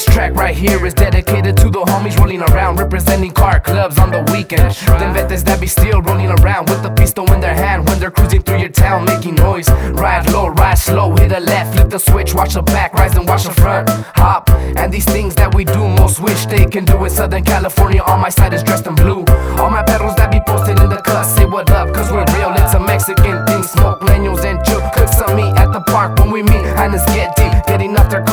track right here is dedicated to the homies rolling around, representing car clubs on the weekend. Them vetes that be still rolling around with the pistol in their hand when they're cruising through your town, making noise. Ride low, ride slow, hit a left, flip the switch, watch the back, rise and watch the front, hop. And these things that we do, most wish they can do in Southern California. On my side is dressed in blue. All my pedals that be posted in the cut, say what up, cause we're real. It's a Mexican thing, smoke leños and chill. Cook some meat at the park when we meet, and it's get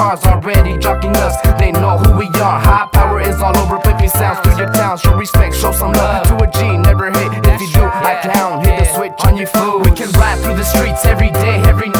cars already, jockeying us. They know who we are. Hi Power is all over, piping sounds through your town. Show respect, show some love to a G. Never hit if you do. I down, hit the switch on your food. We can ride through the streets every day, every night.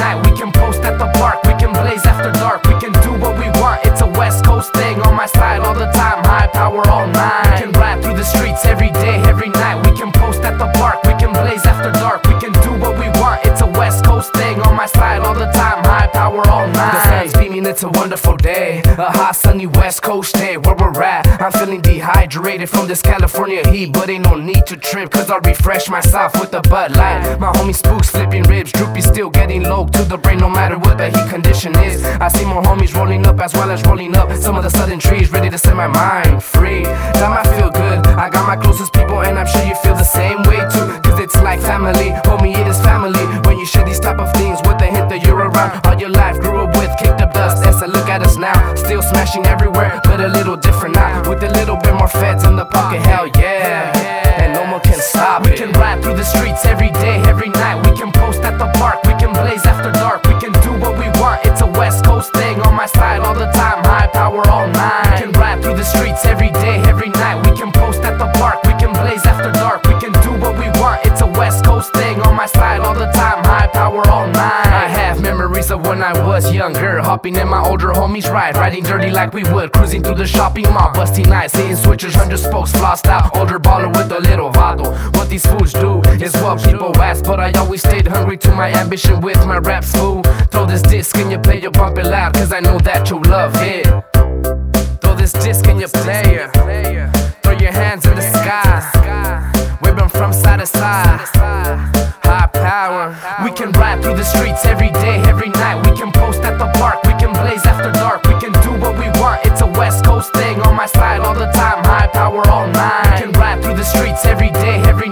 Wonderful day. A hot, sunny West Coast day where we're at. I'm feeling dehydrated from this California heat, but ain't no need to trip, cause I'll refresh myself with a Bud Light. My homie Spooks flipping ribs, Droopy still getting low to the brain, no matter what the heat condition is. I see more homies rolling up as well as rolling up some of the southern trees, ready to set my mind free. That I feel good. I got my closest people, and I'm sure you feel the same way too. Cause it's like family. Kicked. As I look at us now, still smashing everywhere, but a little different now. With a little bit more feds in the pocket, hell yeah. And no one can stop it. We can ride through the streets every day, every night. We can post at the park, we can blaze after dark. We can do what we want, it's a West Coast thing on my side all the time. Hi Power all night. We can ride through the streets every day, when I was younger, hopping in my older homies' ride, riding dirty like we would, cruising through the shopping mall, busting nights, seeing switchers, hundred spokes, flossed out, older baller with a little vado. What these fools do is what people ask, but I always stayed hungry to my ambition with my raps, fool. Throw this disc and you play, you bump it loud, cause I know that you love it. Throw this disc and you play it. Throw your hands in the sky. Wave 'em from side to side the streets every day, every night. We can post at the park, we can blaze after dark, we can do what we want. It's a West Coast thing on my side all the time, Hi Power all night. We can ride through the streets every day, every